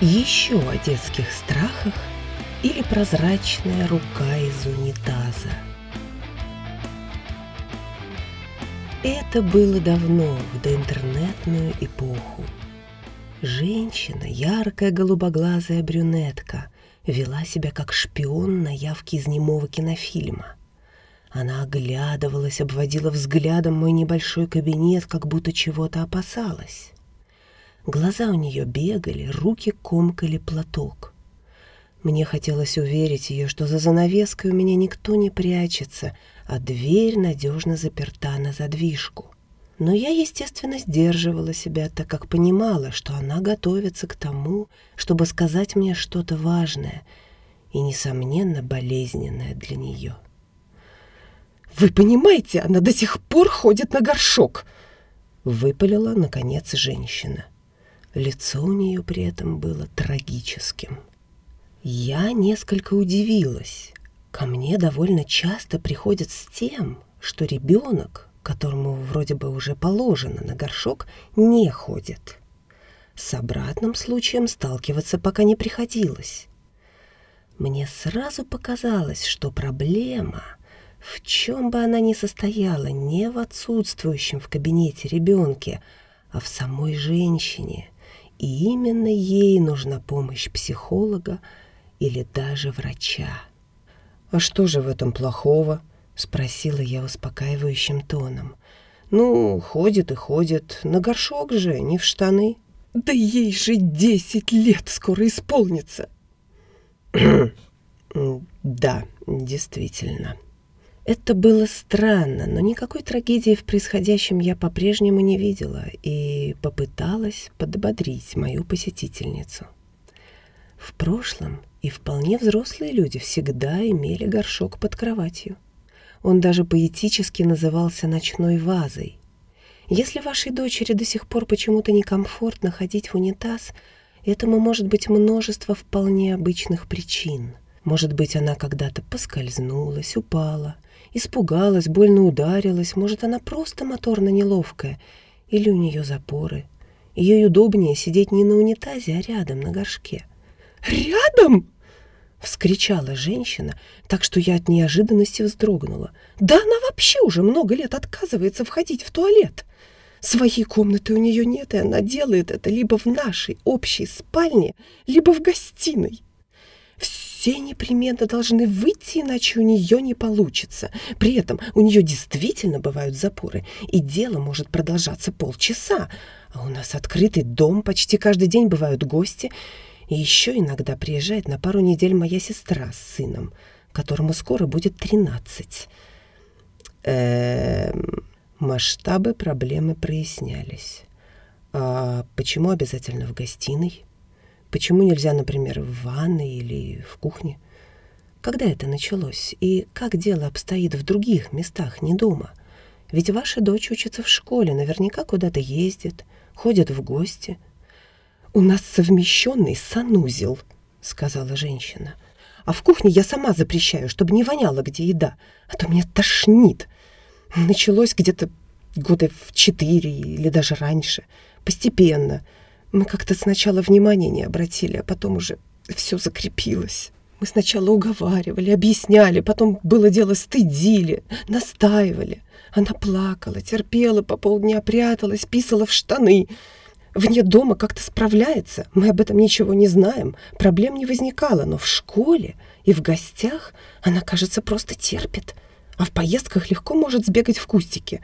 Еще о детских страхах или прозрачная рука из унитаза. Это было давно, в доинтернетную эпоху. Женщина, яркая голубоглазая брюнетка, вела себя как шпион на явке из немого кинофильма. Она оглядывалась, обводила взглядом мой небольшой кабинет, как будто чего-то опасалась. Глаза у нее бегали, руки комкали платок. Мне хотелось уверить ее, что за занавеской у меня никто не прячется, а дверь надежно заперта на задвижку. Но я, естественно, сдерживала себя, так как понимала, что она готовится к тому, чтобы сказать мне что-то важное и, несомненно, болезненное для нее. «Вы понимаете, она до сих пор ходит на горшок!» Выпалила, наконец, женщина. Лицо у нее при этом было трагическим. Я несколько удивилась. Ко мне довольно часто приходят с тем, что ребенок, которому вроде бы уже положено на горшок, не ходит. С обратным случаем сталкиваться пока не приходилось. Мне сразу показалось, что проблема, в чем бы она ни состояла, не в отсутствующем в кабинете ребенке, а в самой женщине. И именно ей нужна помощь психолога, или даже врача. «А что же в этом плохого?» — спросила я успокаивающим тоном. «Ну, ходит и ходит. На горшок же, не в штаны». «Да ей же десять лет скоро исполнится!» «Да, действительно». Это было странно, но никакой трагедии в происходящем я по-прежнему не видела и попыталась подбодрить мою посетительницу. В прошлом и вполне взрослые люди всегда имели горшок под кроватью. Он даже поэтически назывался ночной вазой. Если вашей дочери до сих пор почему-то некомфортно ходить в унитаз, этому может быть множество вполне обычных причин. Может быть, она когда-то поскользнулась, упала, испугалась, больно ударилась, может, она просто моторно неловкая, или у нее запоры. Ей удобнее сидеть не на унитазе, а рядом на горшке. «Рядом?» — вскричала женщина, так что я от неожиданности вздрогнула. «Да она вообще уже много лет отказывается входить в туалет. Своей комнаты у нее нет, и она делает это либо в нашей общей спальне, либо в гостиной. Все непременно должны выйти, иначе у нее не получится. При этом у нее действительно бывают запоры, и дело может продолжаться полчаса. А у нас открытый дом, почти каждый день бывают гости — и еще иногда приезжает на пару недель моя сестра с сыном, которому скоро будет 13. Эм, масштабы проблемы прояснялись. А почему обязательно в гостиной? Почему нельзя, например, в ванной или в кухне? Когда это началось? И как дело обстоит в других местах, не дома? Ведь ваша дочь учится в школе, наверняка куда-то ездит, ходит в гости – «У нас совмещенный санузел», — сказала женщина. «А в кухне я сама запрещаю, чтобы не воняло где еда, а то меня тошнит. Началось где-то года в четыре или даже раньше, постепенно. Мы как-то сначала внимания не обратили, а потом уже все закрепилось». Мы сначала уговаривали, объясняли, потом было дело стыдили, настаивали. Она плакала, терпела, по полдня пряталась, писала в штаны — Вне дома как-то справляется, мы об этом ничего не знаем, проблем не возникало, но в школе и в гостях она, кажется, просто терпит, а в поездках легко может сбегать в кустики.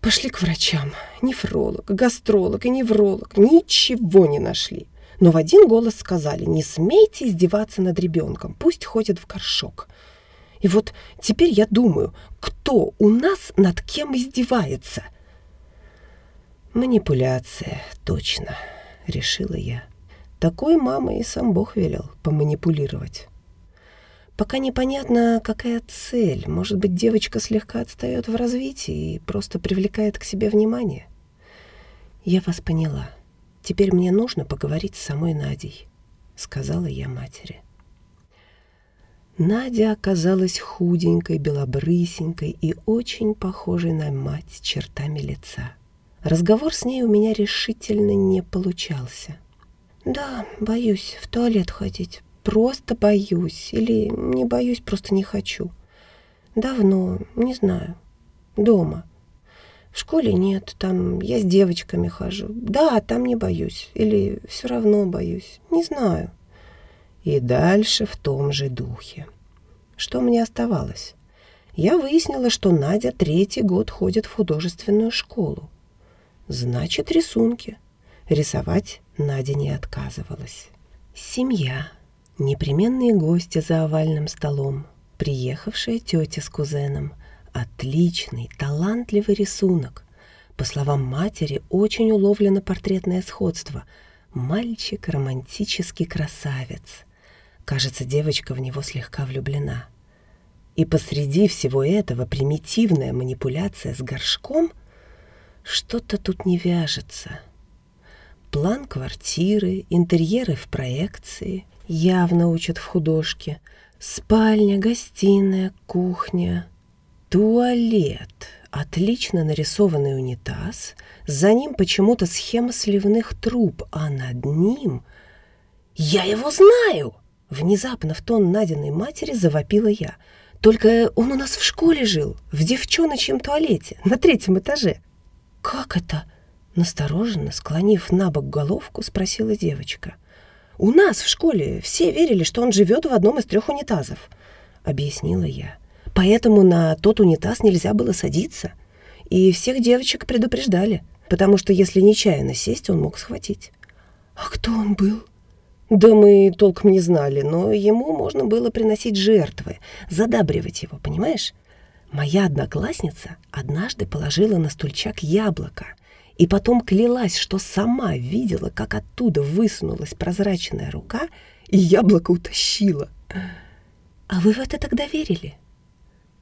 Пошли к врачам. Нефролог, гастролог и невролог ничего не нашли. Но в один голос сказали, не смейте издеваться над ребенком, пусть ходит в горшок. И вот теперь я думаю, кто у нас над кем издевается – Манипуляция, точно, решила я. Такой мама и сам Бог велел поманипулировать. Пока непонятно, какая цель. Может быть, девочка слегка отстает в развитии и просто привлекает к себе внимание. Я вас поняла. Теперь мне нужно поговорить с самой Надей, сказала я матери. Надя оказалась худенькой, белобрысенькой и очень похожей на мать чертами лица. Разговор с ней у меня решительно не получался. Да, боюсь в туалет ходить. Просто боюсь. Или не боюсь, просто не хочу. Давно, не знаю. Дома. В школе нет, там я с девочками хожу. Да, там не боюсь. Или все равно боюсь. Не знаю. И дальше в том же духе. Что мне оставалось? Я выяснила, что Надя третий год ходит в художественную школу. Значит, рисунки. Рисовать Надя не отказывалась. Семья. Непременные гости за овальным столом. Приехавшая тетя с кузеном. Отличный, талантливый рисунок. По словам матери, очень уловлено портретное сходство. Мальчик — романтический красавец. Кажется, девочка в него слегка влюблена. И посреди всего этого примитивная манипуляция с горшком — что-то тут не вяжется. План квартиры, интерьеры в проекции явно учат в художке. Спальня, гостиная, кухня, туалет, отлично нарисованный унитаз, за ним почему-то схема сливных труб, а над ним... «Я его знаю!» Внезапно в тон Надиной матери завопила я. «Только он у нас в школе жил, в девчоночьем туалете, на третьем этаже». «Как это?» Настороженно, склонив на бок головку, спросила девочка. «У нас в школе все верили, что он живет в одном из трех унитазов», — объяснила я. «Поэтому на тот унитаз нельзя было садиться. И всех девочек предупреждали, потому что если нечаянно сесть, он мог схватить». «А кто он был?» «Да мы толком не знали, но ему можно было приносить жертвы, задабривать его, понимаешь?» Моя одноклассница однажды положила на стульчак яблоко — и потом клялась, что сама видела, как оттуда высунулась прозрачная рука и яблоко утащила. «А вы в это тогда верили?»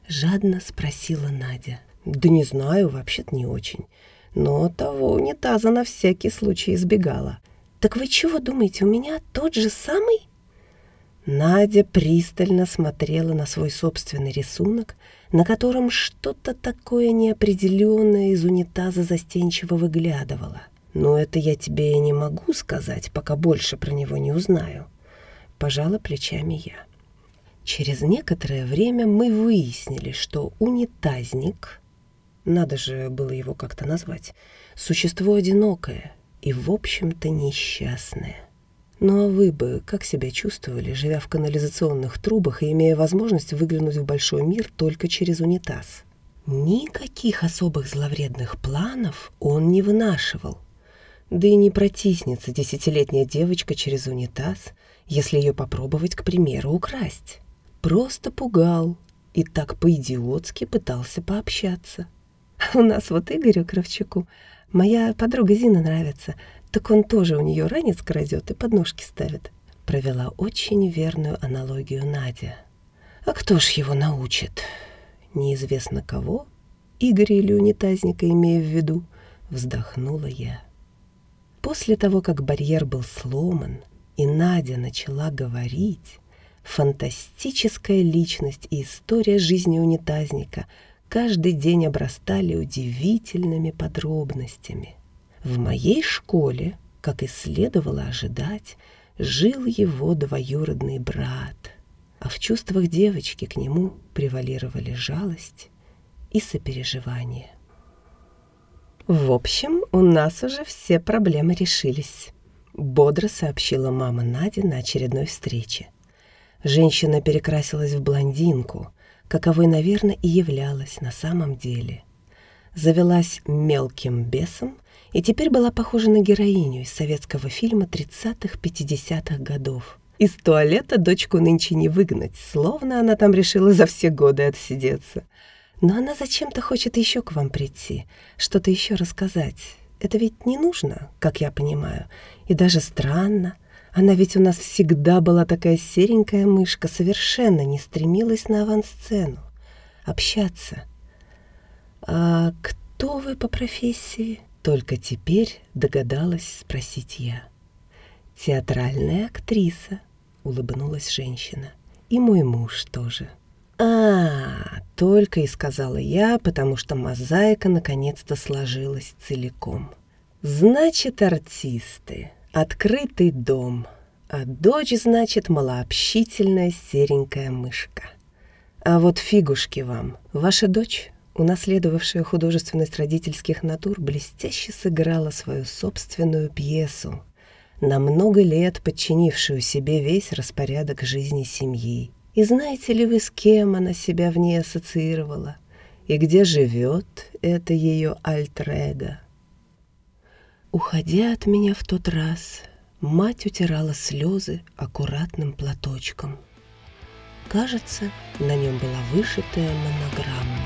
Жадно спросила Надя. «Да не знаю, вообще-то не очень. Но того унитаза на всякий случай избегала. Так вы чего думаете, у меня тот же самый?» Надя пристально смотрела на свой собственный рисунок, на котором что-то такое неопределенное из унитаза застенчиво выглядывало. «Но это я тебе и не могу сказать, пока больше про него не узнаю», — пожала плечами я. Через некоторое время мы выяснили, что унитазник, надо же было его как-то назвать, существо одинокое и, в общем-то, несчастное. Ну а вы бы как себя чувствовали, живя в канализационных трубах и имея возможность выглянуть в большой мир только через унитаз? Никаких особых зловредных планов он не вынашивал. Да и не протиснется десятилетняя девочка через унитаз, если ее попробовать, к примеру, украсть. Просто пугал и так по-идиотски пытался пообщаться. У нас вот Игорю Кравчуку моя подруга Зина нравится — так он тоже у нее ранец крадет и подножки ставит. Провела очень верную аналогию Надя. А кто ж его научит? Неизвестно кого, Игоря или унитазника имея в виду, вздохнула я. После того, как барьер был сломан, и Надя начала говорить, фантастическая личность и история жизни унитазника каждый день обрастали удивительными подробностями. В моей школе, как и следовало ожидать, жил его двоюродный брат, а в чувствах девочки к нему превалировали жалость и сопереживание. «В общем, у нас уже все проблемы решились», — бодро сообщила мама Нади на очередной встрече. Женщина перекрасилась в блондинку, каковой, наверное, и являлась на самом деле. Завелась мелким бесом и теперь была похожа на героиню из советского фильма 30-х-50-х годов. Из туалета дочку нынче не выгнать, словно она там решила за все годы отсидеться. Но она зачем-то хочет еще к вам прийти, что-то еще рассказать. Это ведь не нужно, как я понимаю, и даже странно. Она ведь у нас всегда была такая серенькая мышка, совершенно не стремилась на авансцену. Общаться. «А кто вы по профессии?» Только теперь догадалась спросить я. «Театральная актриса», — улыбнулась женщина. «И мой муж тоже». «А, только и сказала я, потому что мозаика наконец-то сложилась целиком. Значит, артисты. Открытый дом, а дочь, значит, малообщительная серенькая мышка. А вот фигушки вам, ваша дочь, унаследовавшая художественность родительских натур, блестяще сыграла свою собственную пьесу, на много лет подчинившую себе весь распорядок жизни семьи. И знаете ли вы, с кем она себя в ней ассоциировала? И где живет это ее альтрега? Уходя от меня в тот раз, мать утирала слезы аккуратным платочком. Кажется, на нем была вышитая монограмма.